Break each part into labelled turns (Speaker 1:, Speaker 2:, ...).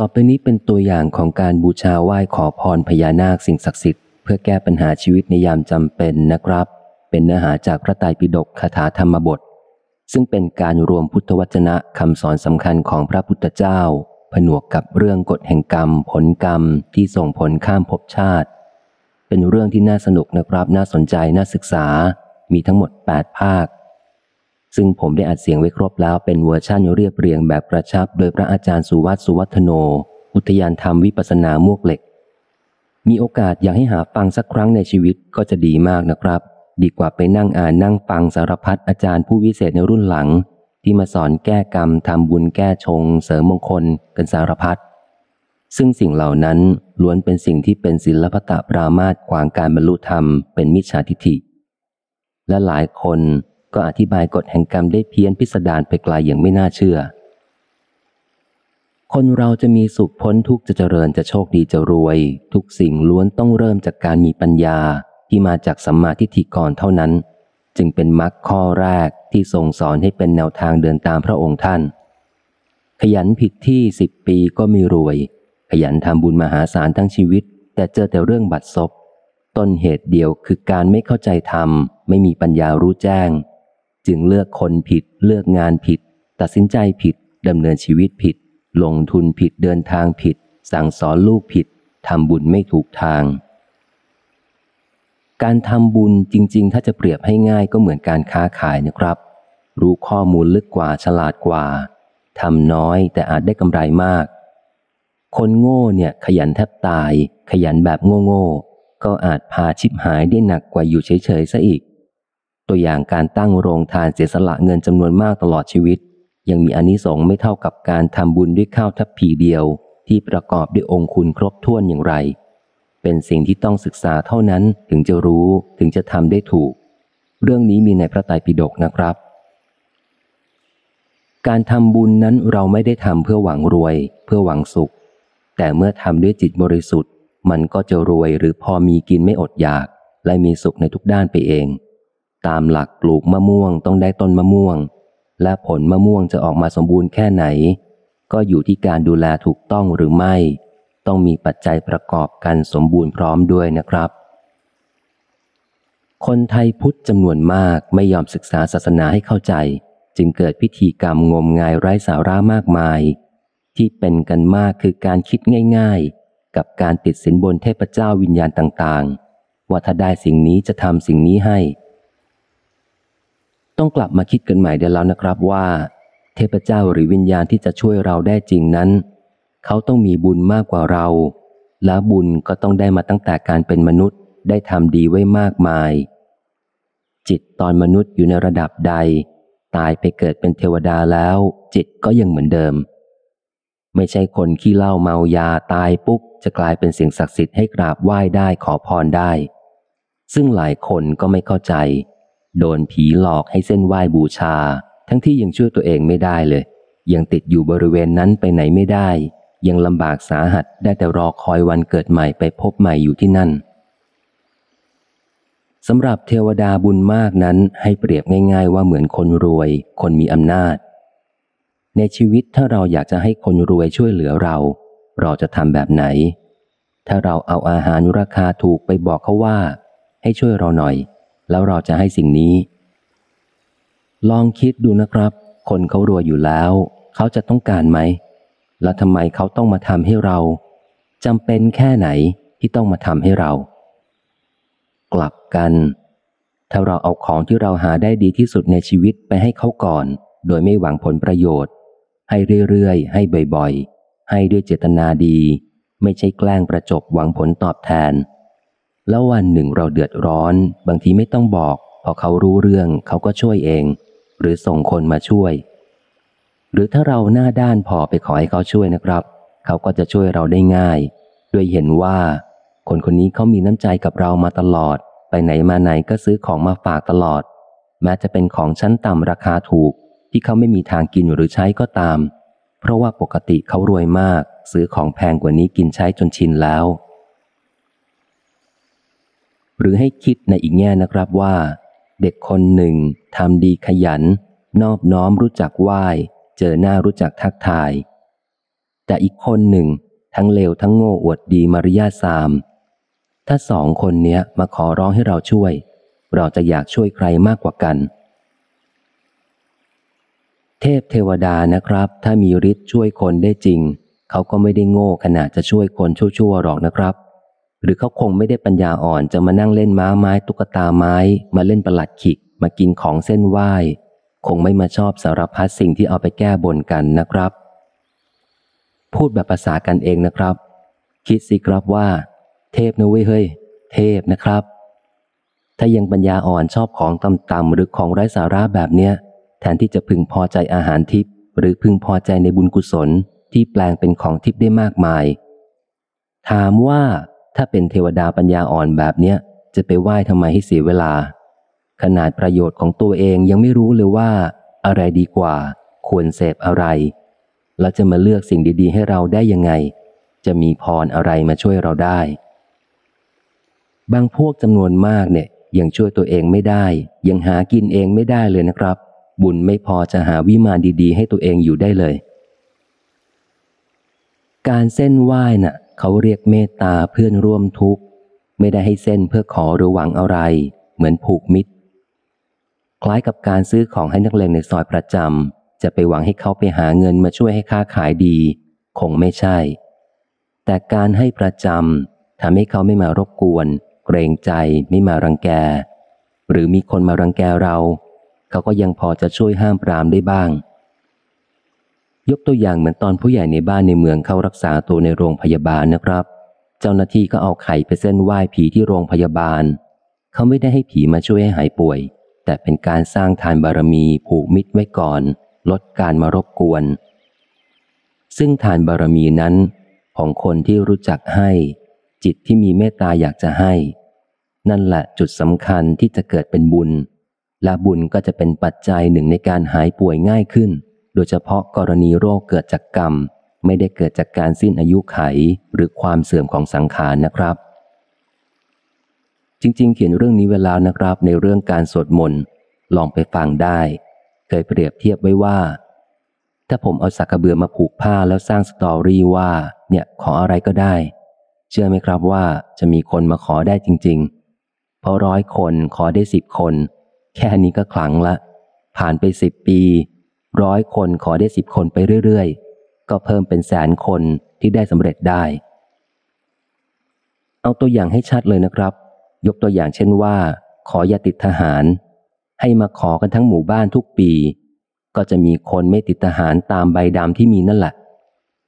Speaker 1: ต่อไปนี้เป็นตัวอย่างของการบูชาไหว้ขอพรพญานาคสิ่งศักดิ์สิทธิ์เพื่อแก้ปัญหาชีวิตในยามจำเป็นนะครับ เป็นเนื้อหาจากพระไตรปิฎกคาถาธรรมบท ซึ่งเป็นการรวมพุทธวจนะคำสอนสำคัญของพระพุทธเจ้า ผนวกกับเรื่องกฎแห่งกรรม ผลกรรมที่ส่งผลข้ามภพชาติ เป็นเรื่องที่น่าสนุกนะครับน่าสนใจน่าศึกษา มีทั้งหมด 8 ภาค ซึ่งผมได้อัดเสียงไว้ครบแล้วเป็นเวอร์ชั่นเรียบเรียงแบบกระชับ โดยพระอาจารย์สุวัตสุวัฒโน อุทยานธรรมวิปัสสนามวกเหล็ก มีโอกาสอยากให้หาฟังสักครั้งในชีวิตก็จะดีมากนะครับ ดีกว่าไปนั่งอ่านนั่งฟังสารพัดอาจารย์ผู้วิเศษในรุ่นหลัง ที่มาสอนแก้กรรมทำบุญแก้ชง เสริมมงคลกันสารพัดซึ่งสิ่งเหล่านั้นล้วนเป็นสิ่งที่เป็นศิลปตะปรามาตขวางการบรรลุธรรมเป็นมิจฉาทิฐิ และหลายคน ก็อธิบายกฎแห่งกรรมได้เพี้ยนพิสดารไปไกลอย่างไม่น่าเชื่อ คนเราจะมีสุขพ้นทุกข์จะเจริญจะโชคดีจะรวย ทุกสิ่งล้วนต้องเริ่มจากการมีปัญญาที่มาจากสัมมาทิฏฐิก่อนเท่านั้น จึงเป็นมรรคข้อแรกที่ทรงสอนให้เป็นแนวทางเดินตามพระองค์ท่าน ขยันผิดที่สิบปีก็ไม่รวย ขยันทำบุญมหาศาลทั้งชีวิต แต่เจอแต่เรื่องบัตรซบต้นเหตุเดียวคือการไม่เข้าใจธรรม ไม่มีปัญญารู้แจ้ง จึงเลือกคนผิด เลือกงานผิด ตัดสินใจผิดดำเนินชีวิตผิด ลงทุนผิดเดินทางผิด สั่งสอนลูกผิดทำบุญไม่ถูกทาง การทำบุญจริง ๆ ถ้าจะเปรียบให้ง่ายก็เหมือนการค้าขายนะครับ รู้ข้อมูลลึกกว่าฉลาดกว่าทำน้อยแต่อาจได้กำไรมาก คนโง่เนี่ยขยันแทบตาย ขยันแบบโง่ๆก็อาจพาชิบหายได้หนักกว่าอยู่เฉยๆซะอีก ตัวอย่างการตั้งโรงทานเสียสละเงินจำนวนมากตลอดชีวิต ยังมีอนิสงส์ไม่เท่ากับการทำบุญด้วยข้าวทัพพีเดียว ที่ประกอบด้วยองค์คุณครบถ้วนอย่างไร เป็นสิ่งที่ต้องศึกษาเท่านั้นถึงจะรู้ถึงจะทำได้ถูก เรื่องนี้มีในพระไตรปิฎกนะครับ การทำบุญนั้นเราไม่ได้ทำเพื่อหวังรวย เพื่อหวังสุข แต่เมื่อทำด้วยจิตบริสุทธิ์ มันก็จะรวยหรือพอมีกินไม่อดอยาก และมีสุขในทุกด้านไปเอง ตามหลักปลูกมะม่วงต้องได้ต้นมะม่วง และผลมะม่วงจะออกมาสมบูรณ์แค่ไหน ก็อยู่ที่การดูแลถูกต้องหรือไม่ ต้องมีปัจจัยประกอบกันสมบูรณ์พร้อมด้วยนะครับ คนไทยพุทธจำนวนมากไม่ยอมศึกษาศาสนาให้เข้าใจ จึงเกิดพิธีกรรมงมงายไร้สาระมากมาย ที่เป็นกันมากคือการคิดง่าย ๆ กับการติดสินบนเทพเจ้าวิญญาณต่างๆ ว่าถ้าได้สิ่งนี้จะทำสิ่งนี้ให้ ต้องกลับมาคิดกันใหม่เดี๋ยวแล้วนะครับว่า เทพเจ้าหรือวิญญาณที่จะช่วยเราได้จริงนั้น เขาต้องมีบุญมากกว่าเรา และบุญก็ต้องได้มาตั้งแต่การเป็นมนุษย์ได้ทำดีไว้มากมาย จิตตอนมนุษย์อยู่ในระดับใด ตายไปเกิดเป็นเทวดาแล้ว จิตก็ยังเหมือนเดิม ไม่ใช่คนขี้เหล้าเมายาตายปุ๊บจะกลายเป็นสิ่งศักดิ์สิทธิ์ให้กราบไหว้ได้ขอพรได้ ซึ่งหลายคนก็ไม่เข้าใจ โดนผีหลอกให้เส้นไหว้บูชา ทั้งที่ยังช่วยตัวเองไม่ได้เลย ยังติดอยู่บริเวณนั้นไปไหนไม่ได้ ยังลำบากสาหัสได้แต่รอคอยวันเกิดใหม่ไปพบใหม่อยู่ที่นั่นสำหรับเทวดาบุญมากนั้นให้เปรียบง่าย ๆ ว่าเหมือนคนรวย คนมีอำนาจ ในชีวิตถ้าเราอยากจะให้คนรวยช่วยเหลือเรา เราจะทำแบบไหน ถ้าเราเอาอาหารราคาถูกไปบอกเขาว่า ให้ช่วยเราหน่อย แล้วเราจะให้สิ่งนี้ ลองคิดดูนะครับ คนเขารวยอยู่แล้ว เขาจะต้องการไหม แล้วทำไมเขาต้องมาทำให้เราจำเป็นแค่ไหนที่ต้องมาทำให้เรา กลับกัน ถ้าเราเอาของที่เราหาได้ดีที่สุดในชีวิตไปให้เขาก่อน โดยไม่หวังผลประโยชน์ ให้เรื่อยๆ ให้บ่อยๆ ให้ด้วยเจตนาดี ไม่ใช่แกล้งประจบหวังผลตอบแทน แล้ววันหนึ่งเราเดือดร้อน บางทีไม่ต้องบอก พอเขารู้เรื่องเขาก็ช่วยเอง หรือส่งคนมาช่วย หรือถ้าเราหน้าด้านพอไปขอให้เขาช่วยนะครับ เขาก็จะช่วยเราได้ง่าย ด้วยเห็นว่า คนคนนี้เขามีน้ำใจกับเรามาตลอด ไปไหนมาไหนก็ซื้อของมาฝากตลอด แม้จะเป็นของชั้นต่ำราคาถูก ที่เขาไม่มีทางกินหรือใช้ก็ตาม เพราะว่าปกติเขารวยมาก ซื้อของแพงกว่านี้กินใช้จนชินแล้ว หรือให้คิดในอีกแง่นะครับว่า เด็กคนหนึ่งทำดีขยัน นอบน้อมรู้จักไหว้ เจอหน้ารู้จักทักทาย แต่อีกคนหนึ่ง ทั้งเลวทั้งโง่อวดดีมารยาสาม ถ้าสองคนเนี้ยมาขอร้องให้เราช่วย เราจะอยากช่วยใครมากกว่ากัน เทพเทวดานะครับ ถ้ามีฤทธิ์ช่วยคนได้จริง เขาก็ไม่ได้โง่ขนาดจะช่วยคนชั่วๆหรอกนะครับ หรือเขาคงไม่ได้ปัญญาอ่อนจะมานั่งเล่นม้าไม้ตุ๊กตาไม้ มาเล่นประหลัดขิก มากินของเส้นไหว้ คงไม่มาชอบสารพัดสิ่งที่เอาไปแก้บนกันนะครับ พูดแบบภาษากันเองนะครับ คิดสิครับว่า เทพนะเว้ยเฮ้ย เทพนะครับ ถ้ายังปัญญาอ่อนชอบของต่ำๆหรือของไร้สาระแบบเนี้ย แทนที่จะพึงพอใจอาหารทิพย์หรือพึงพอใจในบุญกุศลที่แปลงเป็นของทิพย์ได้มากมาย ถามว่า ถ้าเป็นเทวดาปัญญาอ่อนแบบเนี้ย จะไปไหว้ทำไมให้เสียเวลา ขนาดประโยชน์ของตัวเองยังไม่รู้เลยว่า อะไรดีกว่า ควรเสพอะไร แล้วจะมาเลือกสิ่งดี ๆ ให้เราได้ยังไง จะมีพรอะไรมาช่วยเราได้ บางพวกจำนวนมากเนี่ยยังช่วยตัวเองไม่ได้ ยังหากินเองไม่ได้เลยนะครับ บุญไม่พอจะหาวิมานดี ๆ ให้ตัวเองอยู่ได้เลย การเส้นไหว้น่ะ เขาเรียกเมตตาเพื่อนร่วมทุกข์ ไม่ได้ให้เส้นเพื่อขอหรือหวังอะไร เหมือนผูกมิตร คล้ายกับการซื้อของให้นักเลงในซอยประจำจะไปหวังให้เขาไปหาเงินมาช่วยให้ค้าขายดี คงไม่ใช่ แต่การให้ประจำทำให้เขาไม่มารบกวน เกรงใจไม่มารังแก หรือมีคนมารังแกเรา เขาก็ยังพอจะช่วยห้ามปรามได้บ้าง ยกตัวอย่างเหมือนตอนผู้ใหญ่ในบ้านในเมืองเข้ารักษาตัวในโรงพยาบาลนะครับ เจ้าหน้าที่ก็เอาไข่ไปเส้นไหว้ผีที่โรงพยาบาล เขาไม่ได้ให้ผีมาช่วยให้หายป่วย แต่เป็นการสร้างทานบารมีผูกมิตรไว้ก่อน ลดการมารบกวน ซึ่งทานบารมีนั้น ของคนที่รู้จักให้ จิตที่มีเมตตาอยากจะให้ นั่นแหละจุดสำคัญที่จะเกิดเป็นบุญ และบุญก็จะเป็นปัจจัยหนึ่งในการหายป่วยง่ายขึ้น โดยเฉพาะกรณีโรคเกิดจากกรรม ไม่ได้เกิดจากการสิ้นอายุไขหรือความเสื่อมของสังขารนะครับ จริง ๆ เขียนเรื่องนี้เวลานะครับในเรื่องการสวดมนต์ลองไปฟังได้ เคยเปรียบเทียบไว้ว่า ถ้าผมเอาสักกระเบือมาผูกผ้าแล้วสร้างสตอรี่ว่า เนี่ยขออะไรก็ได้ เชื่อไหมครับว่าจะมีคนมาขอได้จริง ๆ เพราะร้อยคนขอได้สิบคน แค่นี้ก็ขลังละ ผ่านไปสิบปี ร้อยคนขอได้สิบคนไปเรื่อยๆ ก็เพิ่มเป็นแสนคนที่ได้สำเร็จได้ เอาตัวอย่างให้ชัดเลยนะครับ ยกตัวอย่างเช่นว่า ขออย่าติดทหาร ให้มาขอกันทั้งหมู่บ้านทุกปี ก็จะมีคนไม่ติดทหารตามใบดำที่มีนั่นแหละ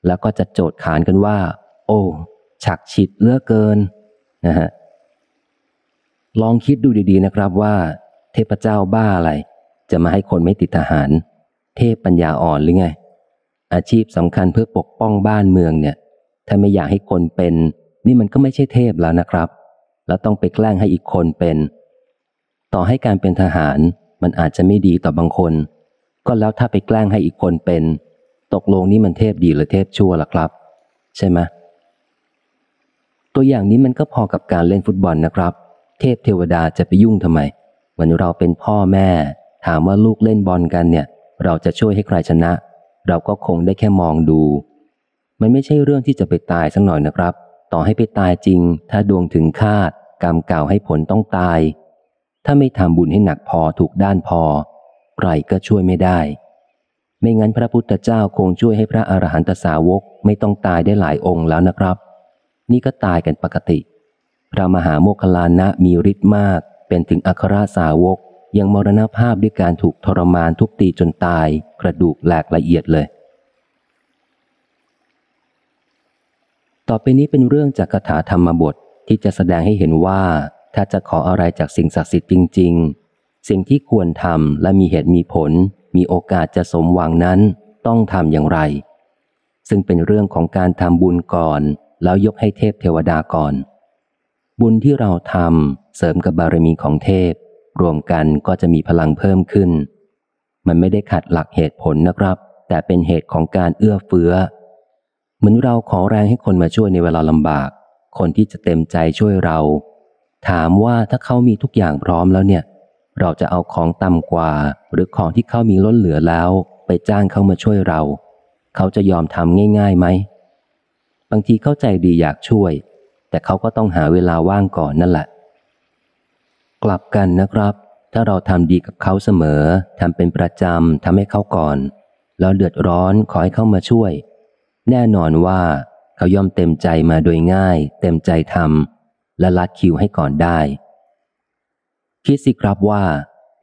Speaker 1: แล้วก็จะโจทย์ขานกันว่า โอ้ฉักฉิดเลือเกินนะฮะลองคิดดูดีๆนะครับว่า เทพเจ้าบ้าอะไร จะมาให้คนไม่ติดทหาร เทพปัญญาอ่อนหรือไง อาชีพสำคัญเพื่อปกป้องบ้านเมืองเนี่ย ถ้าไม่อยากให้คนเป็น นี่มันก็ไม่ใช่เทพแล้วนะครับ แล้วต้องไปแกล้งให้อีกคนเป็น ต่อให้การเป็นทหารมันอาจจะไม่ดีต่อบางคน ก็แล้วถ้าไปแกล้งให้อีกคนเป็น ตกลงนี่มันเทพดีหรือเทพชั่วล่ะครับ ใช่ไหมตัวอย่างนี้มันก็พอกับการเล่นฟุตบอลนะครับ เทพเทวดาจะไปยุ่งทำไมเหมือนเราเป็นพ่อแม่ ถามว่าลูกเล่นบอลกันเนี่ย เราจะช่วยให้ใครชนะ เราก็คงได้แค่มองดู มันไม่ใช่เรื่องที่จะไปตายสักหน่อยนะครับ ต่อให้ไปตายจริง ถ้าดวงถึงคาด กรรมเก่าให้ผลต้องตาย ถ้าไม่ทำบุญให้หนักพอถูกด้านพอ ใครก็ช่วยไม่ได้ ไม่งั้นพระพุทธเจ้าคงช่วยให้พระอรหันตสาวกไม่ต้องตายได้หลายองค์แล้วนะครับ นี่ก็ตายกันปกติ พระมหาโมคคลานะมีฤทธิ์มาก เป็นถึงอัครสาวก ยังมรณภาพด้วยการถูกทรมานทุบตีจนตาย กระดูกแหลกละเอียดเลย ต่อไปนี้เป็นเรื่องจากคาถาธรรมบทที่จะแสดงให้เห็นว่า ถ้าจะขออะไรจากสิ่งศักดิ์สิทธิ์จริง ๆ สิ่งที่ควรทำและมีเหตุมีผล มีโอกาสจะสมหวังนั้น ต้องทำอย่างไร ซึ่งเป็นเรื่องของการทำบุญก่อน แล้วยกให้เทพเทวดาก่อน บุญที่เราทำเสริมกับบารมีของเทพ รวมกันก็จะมีพลังเพิ่มขึ้น มันไม่ได้ขัดหลักเหตุผลนะครับ แต่เป็นเหตุของการเอื้อเฟื้อ เหมือนเราขอแรงให้คนมาช่วยในเวลาลำบาก คนที่จะเต็มใจช่วยเรา ถามว่าถ้าเขามีทุกอย่างพร้อมแล้วเนี่ย เราจะเอาของต่ำกว่า หรือของที่เขามีล้นเหลือแล้ว ไปจ้างเขามาช่วยเรา เขาจะยอมทำง่ายๆไหมบางทีเข้าใจดีอยากช่วย แต่เขาก็ต้องหาเวลาว่างก่อนนั่นแหละ กลับกันนะครับ ถ้าเราทำดีกับเขาเสมอทำเป็นประจำทำให้เขาก่อน แล้วเดือดร้อนขอให้เขามาช่วย แน่นอนว่าเขาย่อมเต็มใจมาโดยง่าย เต็มใจทำและลัดคิวให้ก่อนได้ คิดสิครับว่า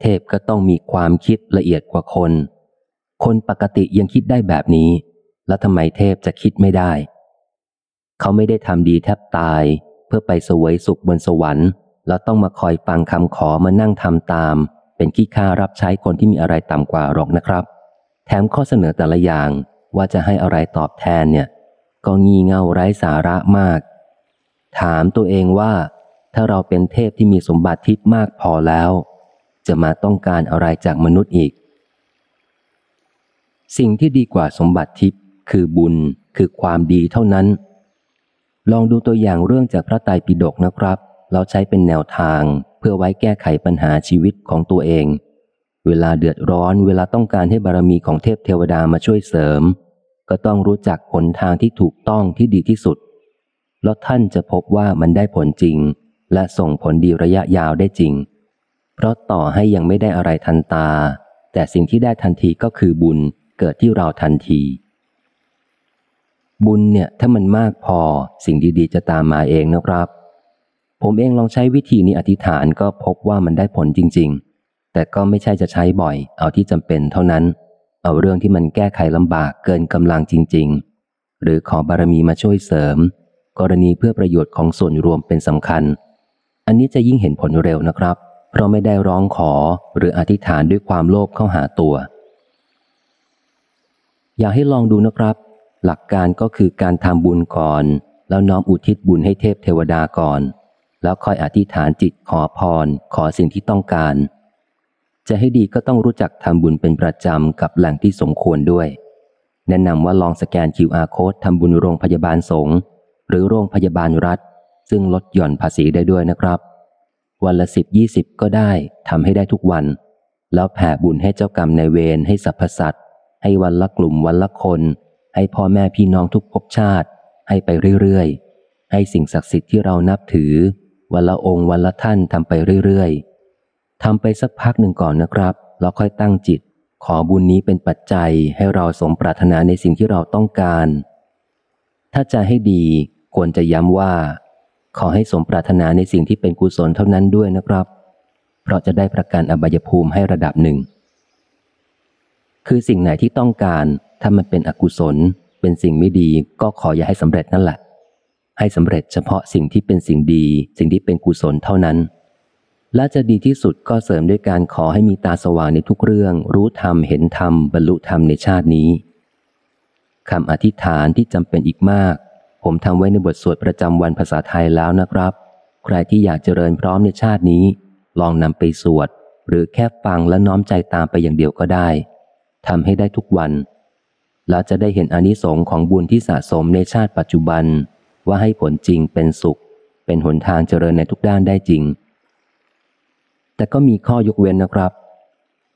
Speaker 1: เทพก็ต้องมีความคิดละเอียดกว่าคน คนปกติยังคิดได้แบบนี้ แล้วทำไมเทพจะคิดไม่ได้ เขาไม่ได้ทำดีแทบตาย เพื่อไปสวยสุขบนสวรรค์ แล้วต้องมาคอยฟังคำขอมานั่งทำตาม เป็นขี้ข้ารับใช้คนที่มีอะไรต่ำกว่าหรอกนะครับ แถมข้อเสนอแต่ละอย่างว่าจะให้อะไรตอบแทนเนี่ย ก็งี่เง่าไร้สาระมาก ถามตัวเองว่า ถ้าเราเป็นเทพที่มีสมบัติทิพย์มากพอแล้ว จะมาต้องการอะไรจากมนุษย์อีก สิ่งที่ดีกว่าสมบัติทิพย์คือบุญคือความดีเท่านั้น ลองดูตัวอย่างเรื่องจากพระไตรปิฎกนะครับ เราใช้เป็นแนวทางเพื่อไว้แก้ไขปัญหาชีวิตของตัวเอง เวลาเดือดร้อนเวลาต้องการให้บารมีของเทพเทวดามาช่วยเสริม ก็ต้องรู้จักผลทางที่ถูกต้องที่ดีที่สุด แล้วท่านจะพบว่ามันได้ผลจริง และส่งผลดีระยะยาวได้จริง เพราะต่อให้ยังไม่ได้อะไรทันตา แต่สิ่งที่ได้ทันทีก็คือบุญเกิดที่เราทันที บุญเนี่ยถ้ามันมากพอสิ่งดีๆ จะตามมาเองนะครับ ผมเองลองใช้วิธีนี้อธิษฐานก็พบว่ามันได้ผลจริง ๆ แต่ก็ไม่ใช่จะใช้บ่อย เอาที่จำเป็นเท่านั้น เอาเรื่องที่มันแก้ไขลำบากเกินกำลังจริง ๆ หรือขอบารมีมาช่วยเสริม กรณีเพื่อประโยชน์ของส่วนรวมเป็นสำคัญ อันนี้จะยิ่งเห็นผลเร็วนะครับ เพราะไม่ได้ร้องขอหรืออธิษฐานด้วยความโลภเข้าหาตัว อยากให้ลองดูนะครับ หลักการก็คือการทำบุญก่อน แล้วน้อมอุทิศบุญให้เทพเทวดาก่อน แล้วค่อยอธิษฐานจิตขอพร ขอสิ่งที่ต้องการ จะให้ดีก็ต้องรู้จักทำบุญเป็นประจำกับแหล่งที่สมควรด้วย แนะนำว่าลองสแกน QR code ทำบุญโรงพยาบาลสงฆ์หรือโรงพยาบาลรัฐ ซึ่งลดหย่อนภาษีได้ด้วยนะครับ วันละสิบยี่สิบก็ได้ทำให้ได้ทุกวัน แล้วแผ่บุญให้เจ้ากรรมในเวรให้สรรพสัตว์ให้วันละกลุ่มวันละคน ให้พ่อแม่พี่น้องทุกภพชาติ ให้ไปเรื่อยๆให้สิ่งศักดิ์สิทธิ์ที่เรานับถือ วันละองค์วันละท่านทำไปเรื่อยๆทำไปสักพักหนึ่งก่อนนะครับ แล้วค่อยตั้งจิต ขอบุญนี้เป็นปัจจัยให้เราสมปรารถนาในสิ่งที่เราต้องการ ถ้าจะให้ดีควรจะย้ำว่า ขอให้สมปรารถนาในสิ่งที่เป็นกุศลเท่านั้นด้วยนะครับ เพราะจะได้ประกันอบายภูมิให้ระดับหนึ่ง คือสิ่งไหนที่ต้องการ ถ้ามันเป็นอกุศล เป็นสิ่งไม่ดีก็ขออย่าให้สำเร็จนั่นแหละ ให้สำเร็จเฉพาะสิ่งที่เป็นสิ่งดี สิ่งที่เป็นกุศลเท่านั้น และจะดีที่สุดก็เสริมด้วยการขอให้มีตาสว่างในทุกเรื่อง รู้ธรรมเห็นธรรมบรรลุธรรมในชาตินี้คำอธิษฐานที่จำเป็นอีกมาก ผมทำไว้ในบทสวดประจำวันภาษาไทยแล้วนะครับ ใครที่อยากเจริญพร้อมในชาตินี้ ลองนำไปสวด หรือแค่ฟังและน้อมใจตามไปอย่างเดียวก็ได้ทำให้ได้ทุกวันแล้วจะได้เห็นอนิสงค์ของบุญที่สะสมในชาติปัจจุบัน ว่าให้ผลจริงเป็นสุข เป็นหนทางเจริญในทุกด้านได้จริง แต่ก็มีข้อยกเว้นนะครับ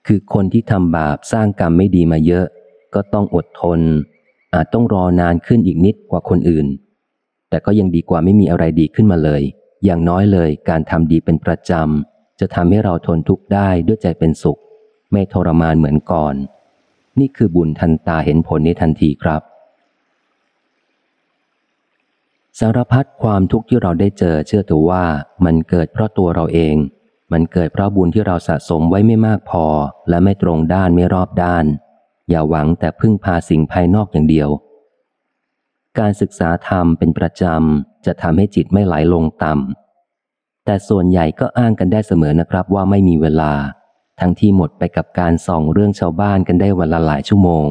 Speaker 1: คือคนที่ทำบาปสร้างกรรมไม่ดีมาเยอะ ก็ต้องอดทน อาจต้องรอนานขึ้นอีกนิดกว่าคนอื่น แต่ก็ยังดีกว่าไม่มีอะไรดีขึ้นมาเลย อย่างน้อยเลยการทำดีเป็นประจำจะทำให้เราทนทุกข์ได้ด้วยใจเป็นสุข ไม่ทรมานเหมือนก่อน นี่คือบุญทันตาเห็นผลในทันทีครับ สารพัดความทุกข์ที่เราได้เจอเชื่อถือว่ามันเกิดเพราะตัวเราเอง มันเกิดเพราะบุญที่เราสะสมไว้ไม่มากพอ และไม่ตรงด้านไม่รอบด้าน อย่าหวังแต่พึ่งพาสิ่งภายนอกอย่างเดียว การศึกษาธรรมเป็นประจำจะทำให้จิตไม่ไหลลงต่ำแต่ส่วนใหญ่ก็อ้างกันได้เสมอนะครับว่าไม่มีเวลา ทั้งที่หมดไปกับการส่องเรื่องชาวบ้านกันได้วันละหลายชั่วโมง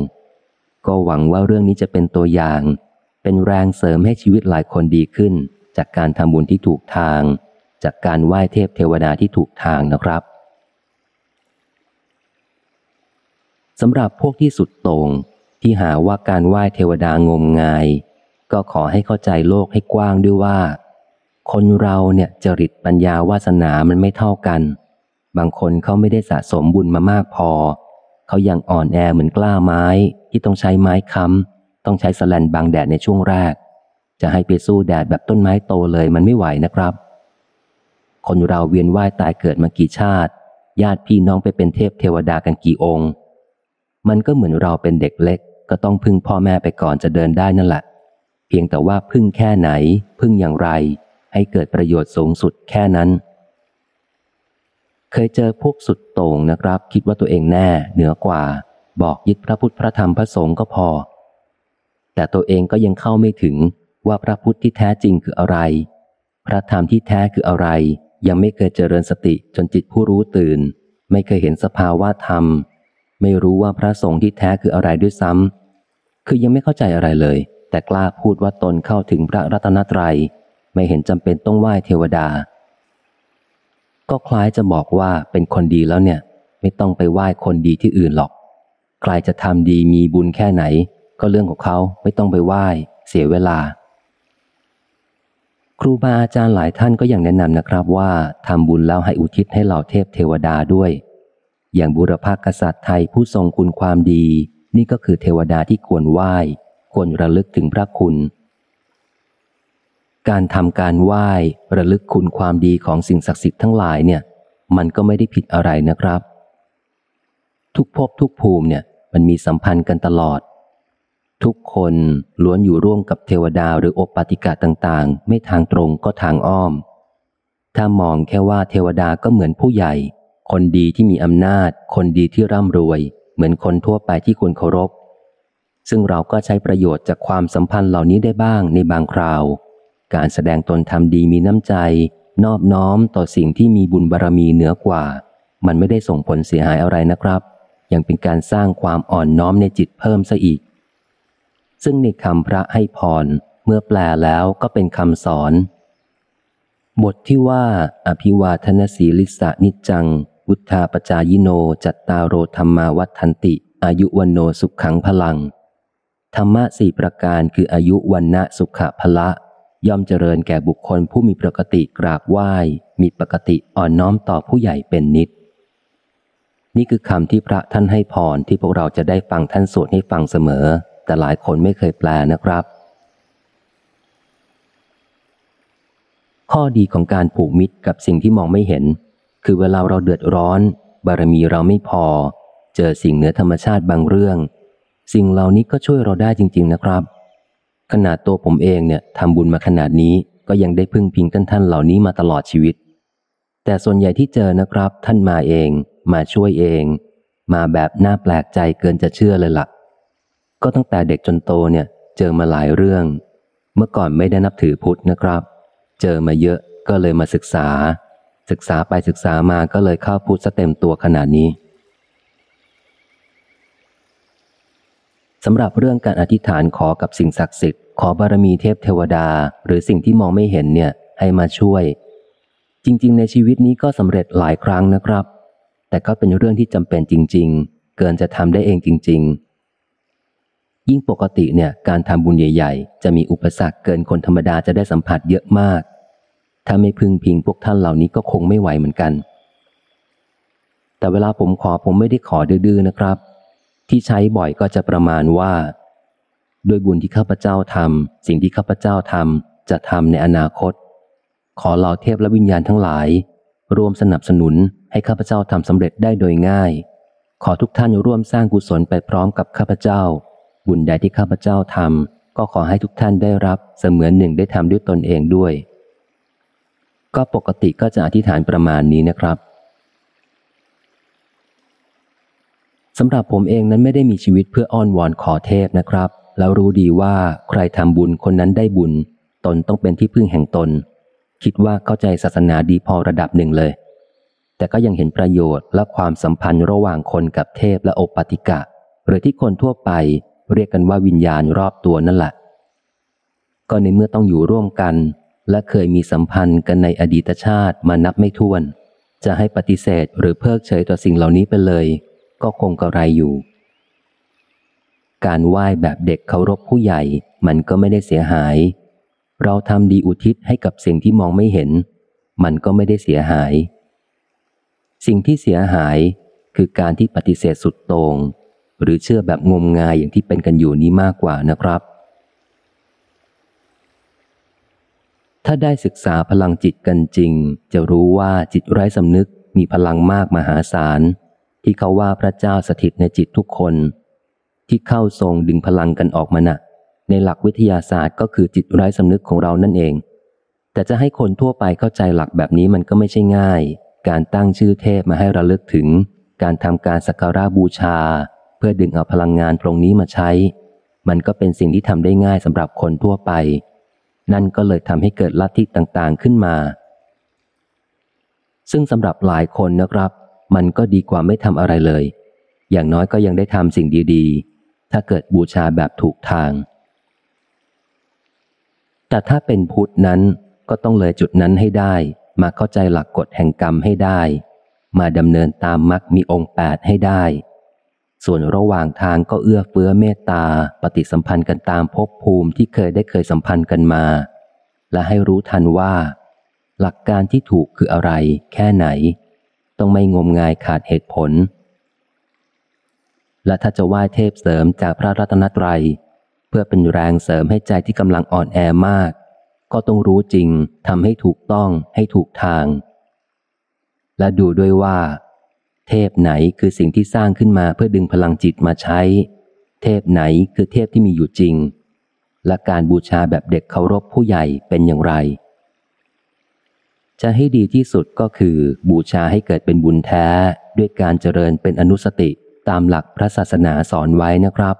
Speaker 1: ก็หวังว่าเรื่องนี้จะเป็นตัวอย่าง เป็นแรงเสริมให้ชีวิตหลายคนดีขึ้น จากการทำบุญที่ถูกทาง จากการไหว้เทพเทวดาที่ถูกทางนะครับสำหรับพวกที่สุดโต่งที่หาว่าการไหว้เทวดางมงาย ก็ขอให้เข้าใจโลกให้กว้างด้วยว่า คนเราเนี่ยจริตปัญญาวาสนามันไม่เท่ากัน บางคนเขาไม่ได้สะสมบุญมามากพอ เขายังอ่อนแอเหมือนกล้าไม้ที่ต้องใช้ไม้ค้ำ ต้องใช้สแลนบังแดดในช่วงแรก จะให้ไปสู้แดดแบบต้นไม้โตเลยมันไม่ไหวนะครับ คนเราเวียนว่ายตายเกิดมากี่ชาติ ญาติพี่น้องไปเป็นเทพเทวดากันกี่องค์ มันก็เหมือนเราเป็นเด็กเล็ก ก็ต้องพึ่งพ่อแม่ไปก่อนจะเดินได้นั่นแหละ เพียงแต่ว่าพึ่งแค่ไหน พึ่งอย่างไร ให้เกิดประโยชน์สูงสุดแค่นั้นเคยเจอพวกสุดโต่งนะครับ คิดว่าตัวเองแน่ เหนือกว่า บอกยึดพระพุทธพระธรรมพระสงฆ์ก็พอ แต่ตัวเองก็ยังเข้าไม่ถึงว่าพระพุทธที่แท้จริงคืออะไร พระธรรมที่แท้คืออะไร ยังไม่เคยเจริญสติจนจิตผู้รู้ตื่น ไม่เคยเห็นสภาวะธรรม ไม่รู้ว่าพระสงฆ์ที่แท้คืออะไรด้วยซ้ำคือยังไม่เข้าใจอะไรเลย แต่กล้าพูดว่าตนเข้าถึงพระรัตนตรยัย ไม่เห็นจำเป็นต้องไหว้เทวดา ก็คล้ายจะบอกว่าเป็นคนดีแล้วเนี่ย ไม่ต้องไปไหว้คนดีที่อื่นหรอก ใครจะทำดีมีบุญแค่ไหน ก็เรื่องของเขาไม่ต้องไปไหว้เสียเวลา ครูบาอาจารย์หลายท่านก็ยังแนะนำนะครับว่าทำบุญแล้วให้อุทิศให้เหล่าเทพเทวดาด้วย อย่างบุรพากษัตริย์ไทยผู้ทรงคุณความดี นี่ก็คือเทวดาที่ควรไหว้ ควรระลึกถึงพระคุณ การทำการไหว้ระลึกคุณความดีของสิ่งศักดิ์สิทธิ์ทั้งหลายเนี่ย มันก็ไม่ได้ผิดอะไรนะครับ ทุกภพทุกภูมิเนี่ยมันมีสัมพันธ์กันตลอด ทุกคนล้วนอยู่ร่วมกับเทวดาหรือโอปปาติกะต่างๆ ไม่ทางตรงก็ทางอ้อม ถ้ามองแค่ว่าเทวดาก็เหมือนผู้ใหญ่ คนดีที่มีอำนาจ คนดีที่ร่ำรวย เหมือนคนทั่วไปที่ควรเคารพ ซึ่งเราก็ใช้ประโยชน์จากความสัมพันธ์เหล่านี้ได้บ้างในบางคราว การแสดงตนทำดีมีน้ำใจ นอบน้อมต่อสิ่งที่มีบุญบารรมีเหนือกว่า มันไม่ได้ส่งผลเสียหายอะไรนะครับ ยังเป็นการสร้างความอ่อนน้อมในจิตเพิ่มซะอีก ซึ่งในคำพระให้พรเมื่อแปลแล้วก็เป็นคำสอน บทที่ว่า อภิวาทนสีลิสานิจจัง วุธาปจายโนจัตตาโรธรรมาวัฏันติ อายุวันโนสุขขังพลัง ธรรมะสี่ประการคืออายุวันนะสุขะพละย่อมเจริญแก่บุคคลผู้มีปกติกราบไหว้ มีปกติอ่อนน้อมต่อผู้ใหญ่เป็นนิด นี่คือคำที่พระท่านให้พรที่พวกเราจะได้ฟังท่านสวดให้ฟังเสมอ แต่หลายคนไม่เคยแปลนะครับ ข้อดีของการผูกมิตรกับสิ่งที่มองไม่เห็น คือเวลาเราเดือดร้อน บารมีเราไม่พอ เจอสิ่งเหนือธรรมชาติบางเรื่อง สิ่งเหล่านี้ก็ช่วยเราได้จริง ๆ นะครับ ขนาดตัวผมเองเนี่ยทำบุญมาขนาดนี้ก็ยังได้พึ่งพิงท่านท่านเหล่านี้มาตลอดชีวิต แต่ส่วนใหญ่ที่เจอนะครับ ท่านมาเอง มาช่วยเอง มาแบบน่าแปลกใจเกินจะเชื่อเลยละ่ะ ก็ตั้งแต่เด็กจนโตเนี่ย เจอมาหลายเรื่อง เมื่อก่อนไม่ได้นับถือพุทธนะครับ เจอมาเยอะก็เลยมาศึกษา ศึกษาไปศึกษามาก็เลยเข้าพุทธเต็มตัวขนาดนี้สำหรับเรื่องการอธิษฐานขอกับสิ่งศักดิ์สิทธิ์ขอบารมีเทพเทวดา หรือสิ่งที่มองไม่เห็นเนี่ย ให้มาช่วย จริง ๆ ในชีวิตนี้ก็สำเร็จหลายครั้งนะครับ แต่ก็เป็นเรื่องที่จำเป็นจริง ๆ เกินจะทำได้เองจริง ๆ ยิ่งปกติเนี่ยการทำบุญใหญ่ ๆ จะมีอุปสรรคเกินคนธรรมดาจะได้สัมผัสเยอะมาก ถ้าไม่พึงพิงพวกท่านเหล่านี้ก็คงไม่ไหวเหมือนกัน แต่เวลาผมขอผมไม่ได้ขอดื้อๆนะครับ ที่ใช้บ่อยก็จะประมาณว่าด้วยบุญที่ข้าพเจ้าทำสิ่งที่ข้าพเจ้าทำจะทำในอนาคต ขอเหล่าเทพและวิญญาณทั้งหลายร่วมสนับสนุนให้ข้าพเจ้าทำสำเร็จได้โดยง่าย ขอทุกท่านร่วมสร้างกุศลไปพร้อมกับข้าพเจ้า บุญใดที่ข้าพเจ้าทำก็ขอให้ทุกท่านได้รับเสมือนหนึ่งได้ทำด้วยตนเองด้วย ก็ปกติก็จะอธิษฐานประมาณนี้นะครับสำหรับผมเองนั้นไม่ได้มีชีวิตเพื่ออ้อนวอนขอเทพนะครับ แล้วรู้ดีว่าใครทำบุญคนนั้นได้บุญ ตนต้องเป็นที่พึ่งแห่งตน คิดว่าเข้าใจศาสนาดีพอระดับหนึ่งเลย แต่ก็ยังเห็นประโยชน์และความสัมพันธ์ระหว่างคนกับเทพและโอปปติกะ หรือที่คนทั่วไป เรียกกันว่าวิญญาณรอบตัวนั่นแหละ ก็ในเมื่อต้องอยู่ร่วมกัน และเคยมีสัมพันธ์กันในอดีตชาติมานับไม่ถ้วน จะให้ปฏิเสธหรือเพิกเฉยต่อสิ่งเหล่านี้ไปเลย ก็คงกระไรอยู่ การไหว้แบบเด็กเคารพผู้ใหญ่มันก็ไม่ได้เสียหาย เราทำดีอุทิศให้กับสิ่งที่มองไม่เห็น มันก็ไม่ได้เสียหาย สิ่งที่เสียหายคือการที่ปฏิเสธสุดโตง่ง หรือเชื่อแบบงมงายอย่างที่เป็นกันอยู่นี้มากกว่านะครับ ถ้าได้ศึกษาพลังจิตกันจริง จะรู้ว่าจิตไร้สำนึกมีพลังมากมหาศาล ที่เขาว่าพระเจ้าสถิตในจิตทุกคน ที่เข้าทรงดึงพลังกันออกมานะ่ะ ในหลักวิทยาศาสตร์ก็คือจิตไร้สำนึกของเรานั่นเอง แต่จะให้คนทั่วไปเข้าใจหลักแบบนี้มันก็ไม่ใช่ง่าย การตั้งชื่อเทพมาให้ระลึกถึง การทำการสักการะบูชา เพื่อดึงเอาพลังงานตรงนี้มาใช้ มันก็เป็นสิ่งที่ทำได้ง่ายสำหรับคนทั่วไป นั่นก็เลยทำให้เกิดลัทธิต่างๆขึ้นมา ซึ่งสำหรับหลายคนนะครับ มันก็ดีกว่าไม่ทำอะไรเลย อย่างน้อยก็ยังได้ทำสิ่งดีๆ ถ้าเกิดบูชาแบบถูกทาง แต่ถ้าเป็นพุทธนั้นก็ต้องเลยจุดนั้นให้ได้ มาเข้าใจหลักกฎแห่งกรรมให้ได้ มาดำเนินตามมรรคมีองค์แปดให้ได้ ส่วนระหว่างทางก็เอื้อเฟื้อเมตตา ปฏิสัมพันธ์กันตามภพภูมิที่เคยได้เคยสัมพันธ์กันมา และให้รู้ทันว่า หลักการที่ถูกคืออะไร แค่ไหน ต้องไม่งมงายขาดเหตุผล และถ้าจะไหว้เทพเสริมจากพระรัตนตรัย เพื่อเป็นแรงเสริมให้ใจที่กำลังอ่อนแอมาก ก็ต้องรู้จริงทำให้ถูกต้องให้ถูกทาง และดูด้วยว่า เทพไหนคือสิ่งที่สร้างขึ้นมาเพื่อดึงพลังจิตมาใช้ เทพไหนคือเทพที่มีอยู่จริง และการบูชาแบบเด็กเคารพผู้ใหญ่เป็นอย่างไร จะให้ดีที่สุดก็คือบูชาให้เกิดเป็นบุญแท้ด้วยการเจริญเป็นอนุสติตามหลักพระศาสนาสอนไว้นะครับ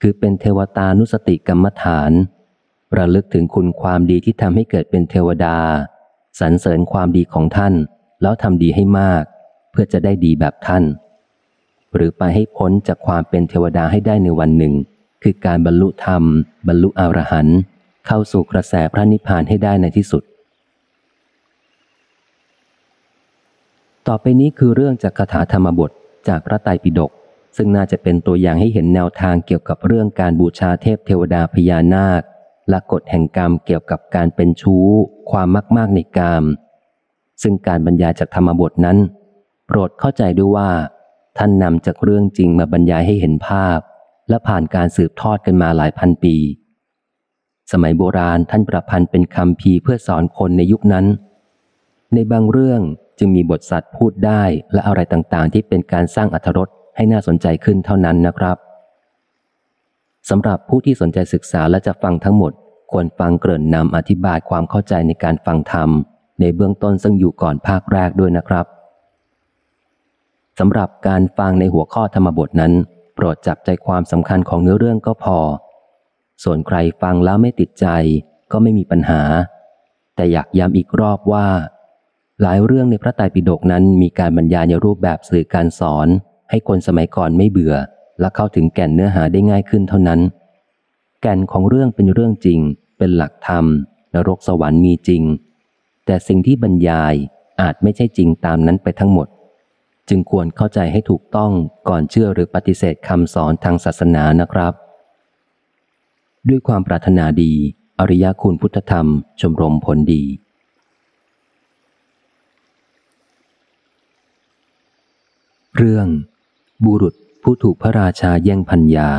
Speaker 1: คือเป็นเทวตานุสติกรรมฐาน ระลึกถึงคุณความดีที่ทำให้เกิดเป็นเทวดาสรรเสริญความดีของท่าน แล้วทำดีให้มาก เพื่อจะได้ดีแบบท่าน หรือไปให้พ้นจากความเป็นเทวดาให้ได้ในวันหนึ่ง คือการบรรลุธรรม บรรลุอรหันต์เข้าสู่กระแสพระนิพพานให้ได้ในที่สุด ต่อไปนี้คือเรื่องจากคาถาธรรมบทจากพระไตรปิฎกซึ่งน่าจะเป็นตัวอย่างให้เห็นแนวทางเกี่ยวกับเรื่องการบูชาเทพเทวดาพญานาค และกฎแห่งกรรมเกี่ยวกับการเป็นชู้ ความมากมากในกาม ซึ่งการบรรยายจากธรรมบทนั้น ปรดเข้าใจด้วยว่า ท่านนำจากเรื่องจริงมาบรรยายให้เห็นภาพ และผ่านการสืบทอดกันมาหลายพันปี สมัยโบราณท่านประพันธ์เป็นคำพีเพื่อสอนคนในยุคนั้น ในบางเรื่องจึงมีบทสัตว์พูดได้และอะไรต่างๆ ที่เป็นการสร้างอัธรสให้น่าสนใจขึ้นเท่านั้นนะครับสำหรับผู้ที่สนใจศึกษาและจะฟังทั้งหมด ควรฟังเกริ่นนำอธิบายความเข้าใจในการฟังธรรม ในเบื้องต้นซึ่งอยู่ก่อนภาคแรกด้วยนะครับ สำหรับการฟังในหัวข้อธรรมบทนั้น โปรดจับใจความสำคัญของเนื้อเรื่องก็พอ ส่วนใครฟังแล้วไม่ติดใจก็ไม่มีปัญหา แต่อยากย้ำอีกรอบว่า หลายเรื่องในพระไตรปิฎกนั้นมีการบรรยายในรูปแบบสื่อการสอน ให้คนสมัยก่อนไม่เบื่อ และเข้าถึงแก่นเนื้อหาได้ง่ายขึ้นเท่านั้น แก่นของเรื่องเป็นเรื่องจริง เป็นหลักธรรม นรกสวรรค์มีจริง แต่สิ่งที่บรรยายอาจไม่ใช่จริงตามนั้นไปทั้งหมด จึงควรเข้าใจให้ถูกต้องก่อนเชื่อหรือปฏิเสธคำสอนทางศาสนานะครับ ด้วยความปรารถนาดี อริยคุณพุทธธรรม ชมรมผลดี เรื่อง บุรุษผู้ถูกพระราชาแย่งพัญญา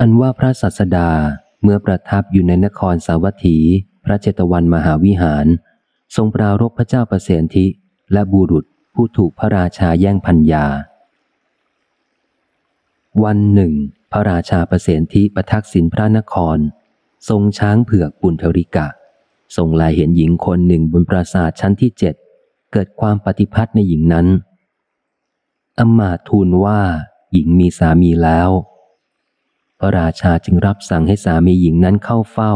Speaker 1: อันว่าพระสัสดาเมื่อประทับอยู่ในนครสาวัตถี พระเจตวันมหาวิหาร ทรงปรารบพระเจ้าประเสนทิและบุรุษผู้ถูกพระราชาแย่งพัญญา วันหนึ่ง พระราชาประเสนทิประทักษิณพระนคร ทรงช้างเผือกปุณธริกะ ทรงลายเห็นหญิงคนหนึ่งบนปราสาทชั้นที่เจ็ดเกิดความปฏิพัทธ์ในหญิงนั้นอมาทูลว่าหญิงมีสามีแล้ว พระราชาจึงรับสั่งให้สามีหญิงนั้นเข้าเฝ้า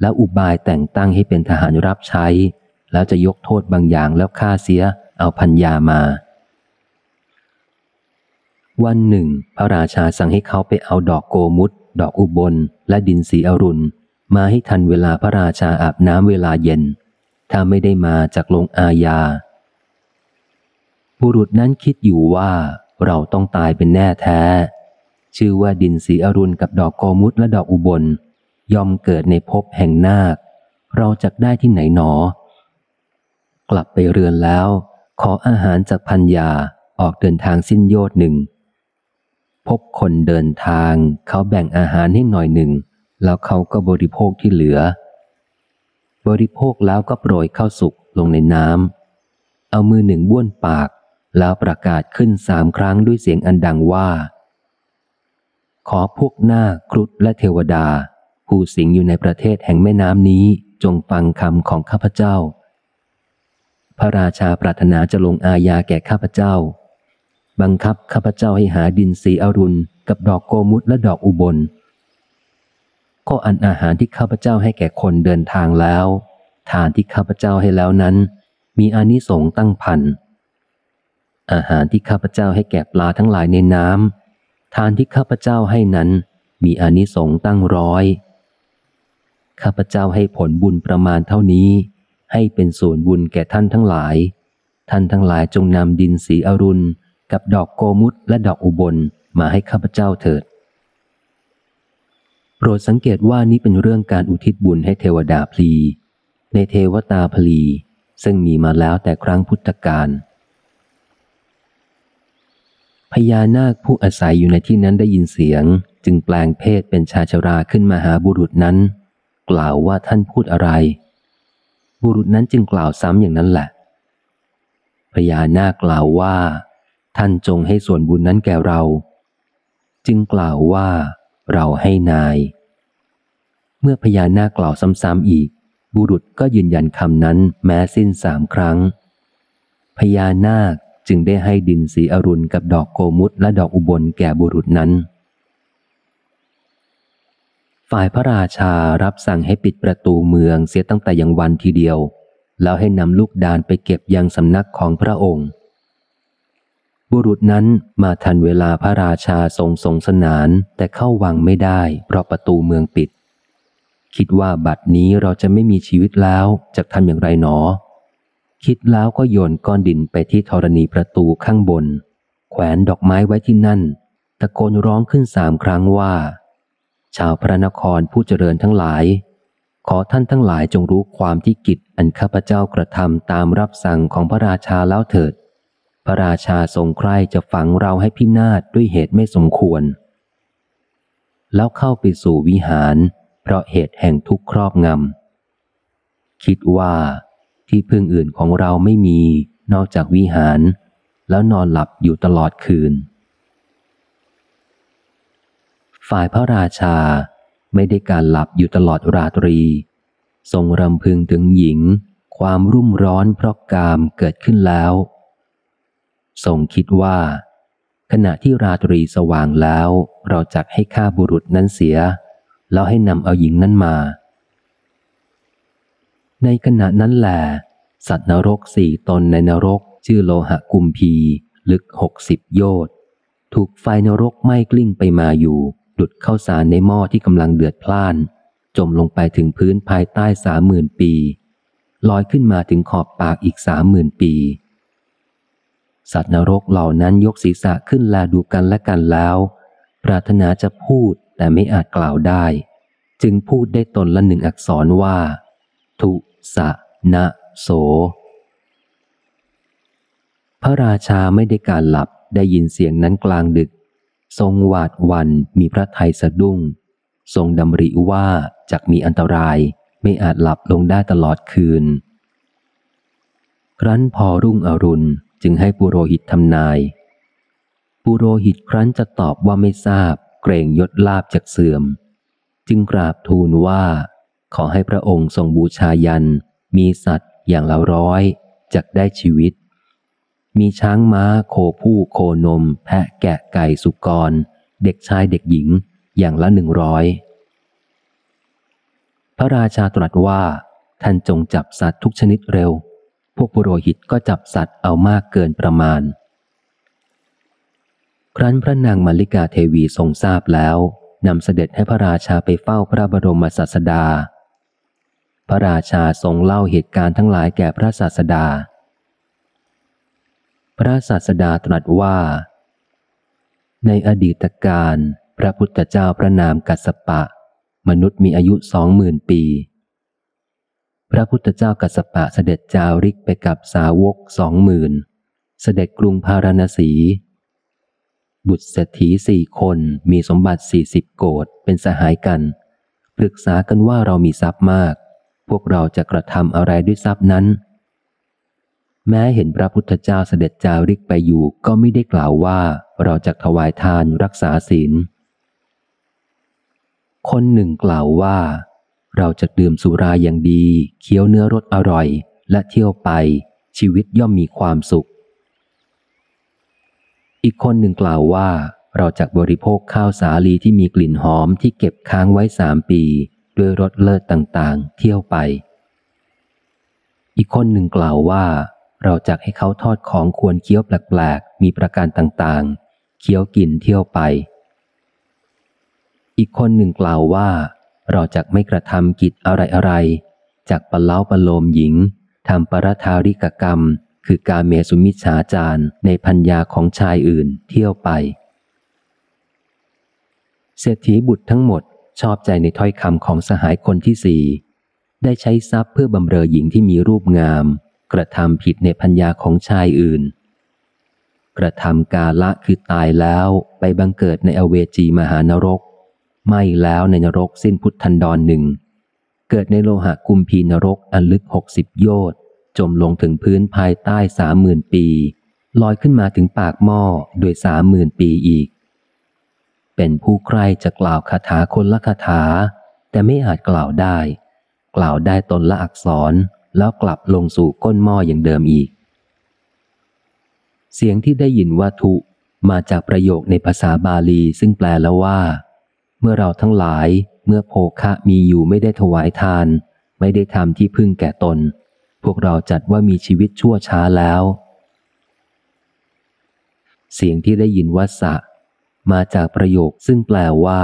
Speaker 1: แล้วอุบายแต่งตั้งให้เป็นทหารรับใช้ แล้วจะยกโทษบางอย่างแล้วฆ่าเสีย เอาพัญญามา วันหนึ่ง พระราชาสั่งให้เขาไปเอาดอกโกมุตดอกอุบล และดินสีอรุณ มาให้ทันเวลาพระราชาอาบน้ำเวลาเย็น ถ้าไม่ได้มาจากลงอาญา บุรุษนั้นคิดอยู่ว่าเราต้องตายเป็นแน่แท้ ชื่อว่าดินสีอรุณกับดอกโกมุตและดอกอุบลยอมเกิดในภพแห่งนาค เราจะได้ที่ไหนหนอ กลับไปเรือนแล้ว ขออาหารจากพัญญาออกเดินทางสิ้นโยชน์หนึ่ง พบคนเดินทางเขาแบ่งอาหารให้หน่อยหนึ่ง แล้วเขาก็บริโภคที่เหลือ บริโภคแล้วก็โปรยข้าวสุกลงในน้ำเอามือหนึ่งบ้วนปาก แล้วประกาศขึ้นสามครั้งด้วยเสียงอันดังว่า ขอพวกหน้าครุฑและเทวดา ผู้สิงอยู่ในประเทศแห่งแม่น้ำนี้จงฟังคำของข้าพเจ้า พระราชาปรารถนาจะลงอาญาแก่ข้าพเจ้า บังคับข้าพเจ้าให้หาดินสีอรุณ กับดอกโกมุตและดอกอุบล ก็อันอาหารที่ข้าพเจ้าให้แก่คนเดินทางแล้ว ทานที่ข้าพเจ้าให้แล้วนั้น มีอานิสงส์ตั้งพัน อาหารที่ข้าพเจ้าให้แก่ปลาทั้งหลายในน้ำทานที่ข้าพเจ้าให้นั้น มีอานิสงส์ตั้งร้อยข้าพเจ้าให้ผลบุญประมาณเท่านี้ ให้เป็นส่วนบุญแก่ท่านทั้งหลาย ท่านทั้งหลายจงนำดินสีอรุณ กับดอกโกมุตและดอกอุบลมาให้ข้าพเจ้าเถิด โปรดสังเกตว่านี้เป็นเรื่องการอุทิศบุญให้เทวดาพลี ในเทวตาพลี ซึ่งมีมาแล้วแต่ครั้งพุทธกาลพญานาคผู้อาศัยอยู่ในที่นั้นได้ยินเสียง จึงแปลงเพศเป็นชาชราขึ้นมาหาบุรุษนั้น กล่าวว่าท่านพูดอะไร บุรุษนั้นจึงกล่าวซ้ำอย่างนั้นแหละพญานาคกล่าวว่า ท่านจงให้ส่วนบุญนั้นแก่เรา จึงกล่าวว่า เราให้นาย เมื่อพญานาคกล่าวซ้ำๆอีก บุรุษก็ยืนยันคำนั้นแม้สิ้นสามครั้ง พญานาคจึงได้ให้ดินสีอรุณกับดอกโกมุตและดอกอุบลแก่บุรุษนั้น ฝ่ายพระราชารับสั่งให้ปิดประตูเมืองเสียตั้งแต่ยังวันทีเดียว แล้วให้นำลูกดานไปเก็บยังสำนักของพระองค์ บุรุษนั้นมาทันเวลาพระราชาทรงทรงสนานแต่เข้าวังไม่ได้เพราะประตูเมืองปิด คิดว่าบัดนี้เราจะไม่มีชีวิตแล้วจะทำอย่างไรหนอ คิดแล้วก็โยนก้อนดินไปที่ธรณีประตูข้างบน แขวนดอกไม้ไว้ที่นั่น ตะโกนร้องขึ้นสามครั้งว่า ชาวพระนครผู้เจริญทั้งหลาย ขอท่านทั้งหลายจงรู้ความที่กิจอันข้าพเจ้ากระทำตามรับสั่งของพระราชาแล้วเถิด พระราชาทรงใคร่จะฝังเราให้พินาศด้วยเหตุไม่สมควร แล้วเข้าไปสู่วิหาร เพราะเหตุแห่งทุกครอบงำคิดว่าที่พึ่งอื่นของเราไม่มีนอกจากวิหาร แล้วนอนหลับอยู่ตลอดคืน ฝ่ายพระราชาไม่ได้การหลับอยู่ตลอดราตรี ทรงรำพึงถึงหญิง ความรุ่มร้อนเพราะกามเกิดขึ้นแล้ว ทรงคิดว่า ขณะที่ราตรีสว่างแล้ว เราจักให้ข้าบุรุษนั้นเสีย แล้วให้นำเอาหญิงนั้นมา ในขณะนั้นแหละสัตว์นรกสี่ตนในนรก ชื่อโลหะกุมพี ลึกหกสิบโยชน์ถูกไฟนรกไหม้กลิ้งไปมาอยู่ ดุดเข้าสารในหม้อที่กำลังเดือดพล่าน จมลงไปถึงพื้นภายใต้สามหมื่นปี ลอยขึ้นมาถึงขอบปากอีกสามหมื่นปี สัตว์นรกเหล่านั้นยกศีรษะขึ้นแลดูกันและกันแล้ว ปรารถนาจะพูดแต่ไม่อาจกล่าวได้ จึงพูดได้ตนละหนึ่งอักษรว่า ทุสะนะโส พระราชาไม่ได้การหลับได้ยินเสียงนั้นกลางดึก ทรงหวาดวันมีพระไทยสะดุ้ง ทรงดำริว่าจากมีอันตรายไม่อาจหลับลงได้ตลอดคืน ครั้นพอรุ่งอรุณจึงให้ปุโรหิตทำนาย ปุโรหิตครั้นจะตอบว่าไม่ทราบ เกรงยศลาบจากเสื่อม จึงกราบทูลว่า ขอให้พระองค์ทรงบูชายัน มีสัตว์อย่างละร้อยจักได้ชีวิต มีช้างม้าโคผู้โคนม แพะแกะไก่สุกร เด็กชายเด็กหญิง อย่างละหนึ่งร้อยพระราชาตรัสว่า ท่านจงจับสัตว์ทุกชนิดเร็ว พวกปุโรหิตก็จับสัตว์เอามากเกินประมาณ ครั้นพระนางมาริกาเทวีทรงทราบแล้วนำเสด็จให้พระราชาไปเฝ้าพระบรมศาสดา พระราชาทรงเล่าเหตุการณ์ทั้งหลายแก่พระศาสดา พระศาสดาตรัสว่า ในอดีตการพระพุทธเจ้าพระนามกัสปะ มนุษย์มีอายุสองหมื่นปี พระพุทธเจ้ากัสปะเสด็จจาริกไปกับสาวกสองหมื่นเสด็จกรุงพาราณสี บุตรเศรษฐีสี่คนมีสมบัติสี่สิบโกดเป็นสหายกัน ปรึกษากันว่าเรามีทรัพย์มาก พวกเราจะกระทำอะไรด้วยทรัพย์นั้น แม้เห็นพระพุทธเจ้าเสด็จจาริกไปอยู่ก็ไม่ได้กล่าวว่าเราจะถวายทานรักษาศีล คนหนึ่งกล่าวว่า เราจะดื่มสุราอย่างดี เคี้ยวเนื้อรสอร่อย และเที่ยวไป ชีวิตย่อมมีความสุข อีกคนหนึ่งกล่าวว่า เราจะบริโภคข้าวสาลีที่มีกลิ่นหอมที่เก็บค้างไว้สามปี ด้วยรสเลิศต่างๆ เที่ยวไป อีกคนหนึ่งกล่าวว่า เราจะให้เขาทอดของควรเคี้ยวแปลกๆ มีประการต่างๆ เคี้ยวกินเที่ยวไป อีกคนหนึ่งกล่าวว่า เราจะไม่กระทำกิจอะไรๆจากปะเล้าปะโลมหญิงทำปรทาริกกรรม คือการเมสุมิชฌาจารในพัญญาของชายอื่นเที่ยวไป เศรษฐีบุตรทั้งหมดชอบใจในถ้อยคำของสหายคนที่สี่ได้ใช้ทรัพย์เพื่อบำเรอหญิงที่มีรูปงาม กระทำผิดในพัญญาของชายอื่น กระทำกาละคือตายแล้วไปบังเกิดในอเวจีมหานรก ไม่แล้วในนรกสิ้นพุทธันดรหนึ่ง เกิดในโลหะกุมพีนรกอันลึกหกสิบโยชน์จมลงถึงพื้นภายใต้สามหมื่นปี ลอยขึ้นมาถึงปากหม้อโดยสามหมื่นปีอีก เป็นผู้ใครจะกล่าวคาถาคนละคาถา แต่ไม่อาจกล่าวได้ กล่าวได้ตนละอักษร แล้วกลับลงสู่ก้นหม้ออย่างเดิมอีก เสียงที่ได้ยินว่าทุมาจากประโยคในภาษาบาลีซึ่งแปลแล้วว่า เมื่อเราทั้งหลายเมื่อโภคะมีอยู่ไม่ได้ถวายทาน ไม่ได้ทำที่พึ่งแก่ตน พวกเราจัดว่ามีชีวิตชั่วช้าแล้ว เสียงที่ได้ยินว่าสะ มาจากประโยคซึ่งแปลว่า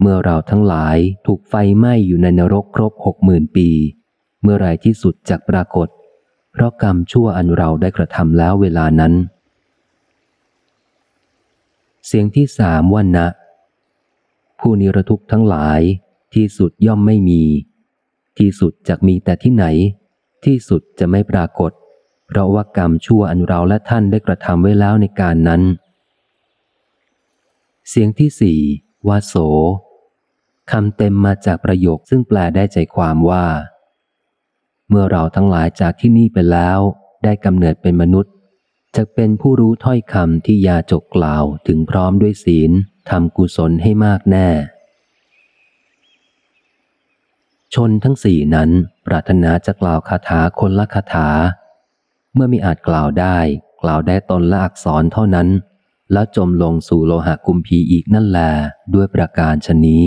Speaker 1: เมื่อเราทั้งหลายถูกไฟไหม้อยู่ในนรกครบหกหมื่นปี เมื่อไรที่สุดจากปรากฏ เพราะกรรมชั่วอันเราได้กระทำแล้วเวลานั้น เสียงที่สามว่านะ ผู้นิรทุกข์ทั้งหลายที่สุดย่อมไม่มี ที่สุดจะมีแต่ที่ไหน ที่สุดจะไม่ปรากฏ เพราะว่ากรรมชั่วอันเราและท่านได้กระทำไว้แล้วในการนั้น เสียงที่สี่ว่าโสคำเต็มมาจากประโยคซึ่งแปลได้ใจความว่า มื่อเราทั้งหลายจากที่นี่ไปแล้ว ได้กำเนิดเป็นมนุษย์จะเป็นผู้รู้ถ้อยคำที่ยาจกกล่าวถึงพร้อมด้วยศีลทำกุศลให้มากแน่ ชนทั้งสี่นั้น ปรารถนาจะกล่าวคาถาคนละคาถา เมื่อมีอาจกล่าวได้ กล่าวได้ตนละอักษรเท่านั้น แล้วจมลงสู่โลหะกุมพีอีกนั่นแลด้วยประการชนนี้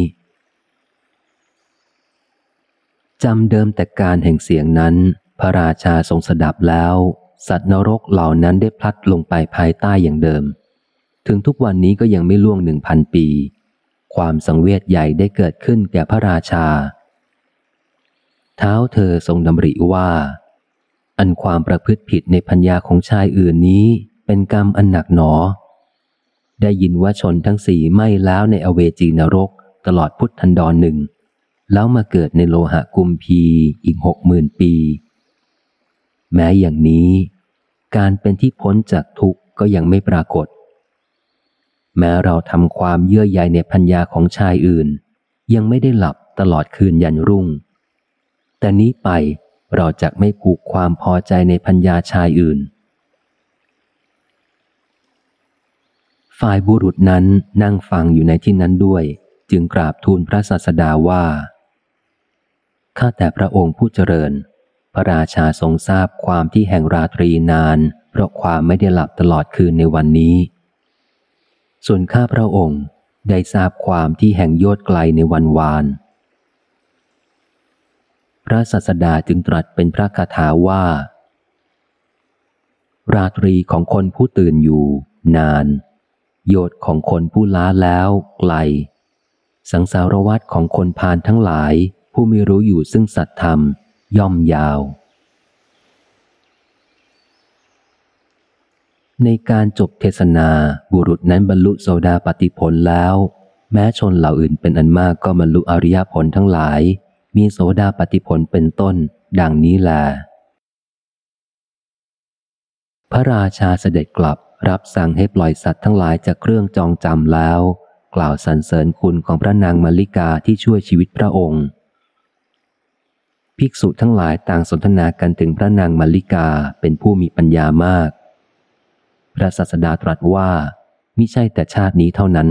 Speaker 1: จำเดิมแต่การแห่งเสียงนั้น พระราชาทรงสดับแล้ว สัตว์นรกเหล่านั้นได้พลัดลงไปภายใต้อย่างเดิม ถึงทุกวันนี้ก็ยังไม่ล่วงหนึ่งพันปี ความสังเวชใหญ่ได้เกิดขึ้นแก่พระราชา เท้าเธอทรงดำริว่า อันความประพฤติผิดในพัญญาของชายอื่นนี้เป็นกรรมอันหนักหนอ ได้ยินว่าชนทั้งสี่ไม่แล้วในอเวจีนรกตลอดพุทธันดรหนึ่ง แล้วมาเกิดในโลหะกุมพีอีกหกหมื่นปี แม้อย่างนี้ การเป็นที่พ้นจากทุกข์ก็ยังไม่ปรากฏ แม้เราทำความเยื่อใยในพัญญาของชายอื่น ยังไม่ได้หลับตลอดคืนยันรุ่ง แต่นี้ไปเราจะไม่ผูกความพอใจในพัญญาชายอื่น ฝ่ายบุรุษนั้นนั่งฟังอยู่ในที่นั้นด้วย จึงกราบทูลพระศาสดาว่า ข้าแต่พระองค์ผู้เจริญ พระราชาทรงทราบความที่แห่งราตรีนาน เพราะความไม่ได้หลับตลอดคืนในวันนี้ ส่วนข้าพระองค์ได้ทราบความที่แห่งโยดไกลในวันวาน พระศาสดาจึงตรัสเป็นพระคาถาว่า ราตรีของคนผู้ตื่นอยู่ นาน โยดของคนผู้ล้าแล้วไกล สังสารวัตของคนพานทั้งหลาย ผู้ไม่รู้อยู่ซึ่งสัตธรรม ย่อมยาว ในการจบเทศนาบุรุษนั้นบรรลุโสดาปติผลแล้ว แม้ชนเหล่าอื่นเป็นอันมากก็บรรลุอริยผลทั้งหลาย มีโสดาปติผลเป็นต้น ดังนี้แลพระราชาเสด็จกลับรับสั่งให้ปล่อยสัตว์ทั้งหลายจากเครื่องจองจำแล้ว กล่าวสรรเสริญคุณของพระนางมาริกาที่ช่วยชีวิตพระองค์ ภิกษุทั้งหลายต่างสนทนากันถึงพระนางมาริกาเป็นผู้มีปัญญามาก พระศาสดาตรัสว่ามิใช่แต่ชาตินี้เท่านั้น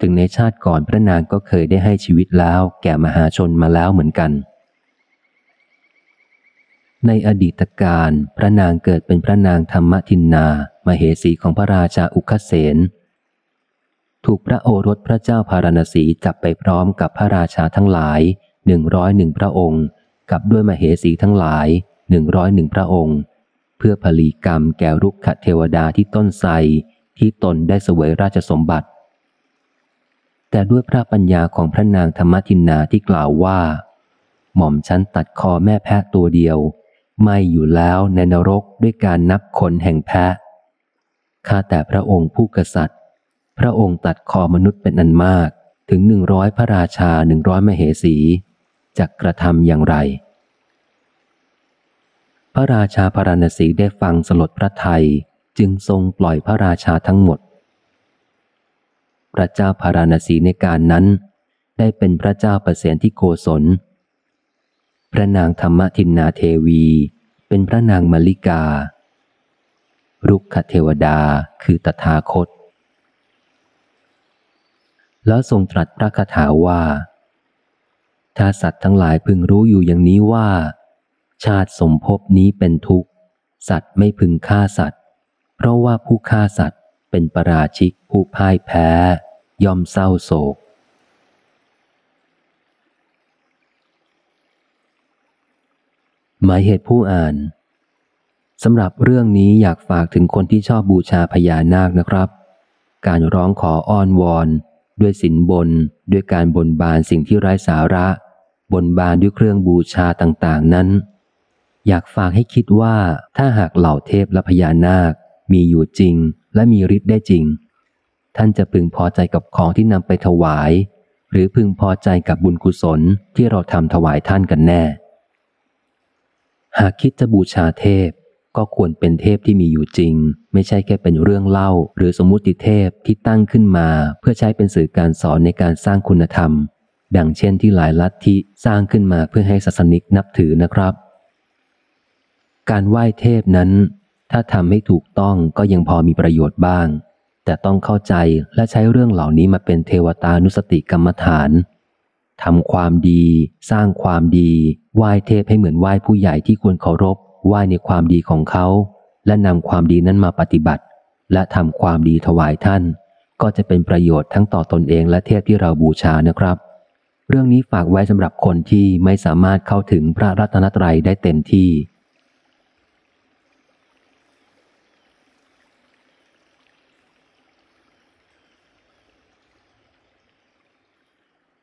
Speaker 1: ถึงในชาติก่อนพระนางก็เคยได้ให้ชีวิตแล้วแก่มหาชนมาแล้วเหมือนกัน ในอดีตการพระนางเกิดเป็นพระนางธรรมทินนา มเหสีของพระราชาอุคเสนถูกพระโอรสพระเจ้าพารณสีจับไปพร้อมกับพระราชาทั้งหลายหนึ่งร้อยหนึ่งพระองค์ กับด้วยมเหสีทั้งหลายหนึ่งร้อยหนึ่งพระองค์ เพื่อผลีกรรมแก่รุกขเทวดาที่ต้นไทรที่ตนได้เสวยราชสมบัติ แต่ด้วยพระปัญญาของพระนางธรรมทินนาที่กล่าวว่า หม่อมฉันตัดคอแม่แพะตัวเดียว ไม่อยู่แล้วในนรกด้วยการนับคนแห่งแพะข้าแต่พระองค์ผู้กษัตริย์ พระองค์ตัดคอมนุษย์เป็นอันมากถึงหนึ่งร้อยพระราชาหนึ่งร้อยมเหสี จะกระทำอย่างไร พระราชาพารณสีได้ฟังสลดพระไทยจึงทรงปล่อยพระราชาทั้งหมด พระเจ้าพารณสีในการนั้น ได้เป็นพระเจ้าประเสนที่โกศล พระนางธรรมทินนาเทวี เป็นพระนางมลิกา รุกขเทวดาคือตถาคต แล้วทรงตรัสพระคาถาว่า ถ้าสัตว์ทั้งหลายพึงรู้อยู่อย่างนี้ว่า ชาติสมภพนี้เป็นทุกข์ สัตว์ไม่พึงฆ่าสัตว์ เพราะว่าผู้ฆ่าสัตว์เป็นประราชิกผู้พ่ายแพ้ ย่อมเศร้าโศก หมายเหตุผู้อ่านสำหรับเรื่องนี้อยากฝากถึงคนที่ชอบบูชาพญานาคนะครับ การร้องขออ้อนวอน ด้วยสินบน ด้วยการบนบานสิ่งที่ไร้สาระ บนบานด้วยเครื่องบูชาต่างๆนั้น อยากฝากให้คิดว่าถ้าหากเหล่าเทพและพญานาค มีอยู่จริงและมีฤทธิ์ได้จริง ท่านจะพึงพอใจกับของที่นำไปถวาย หรือพึงพอใจกับบุญกุศลที่เราทำถวายท่านกันแน่ หากคิดจะบูชาเทพก็ควรเป็นเทพที่มีอยู่จริง ไม่ใช่แค่เป็นเรื่องเล่า หรือสมมุติเทพที่ตั้งขึ้นมา เพื่อใช้เป็นสื่อการสอนในการสร้างคุณธรรม ดังเช่นที่หลายลัทธิสร้างขึ้นมาเพื่อให้ศาสนิกนับถือนะครับ การไหว้เทพนั้น ถ้าทำให้ถูกต้องก็ยังพอมีประโยชน์บ้าง แต่ต้องเข้าใจและใช้เรื่องเหล่านี้มาเป็นเทวตานุสติกรรมฐานทำความดี สร้างความดี ไหว้เทพให้เหมือนไหว้ผู้ใหญ่ที่ควรเคารพ ไหว้ในความดีของเขา และนำความดีนั้นมาปฏิบัติ และทำความดีถวายท่าน ก็จะเป็นประโยชน์ทั้งต่อตอนเองและเทพที่เราบูชานะครับ เรื่องนี้ฝากไว้สำหรับคนที่ไม่สามารถเข้าถึงพระรัตนตรัยได้เต็มที่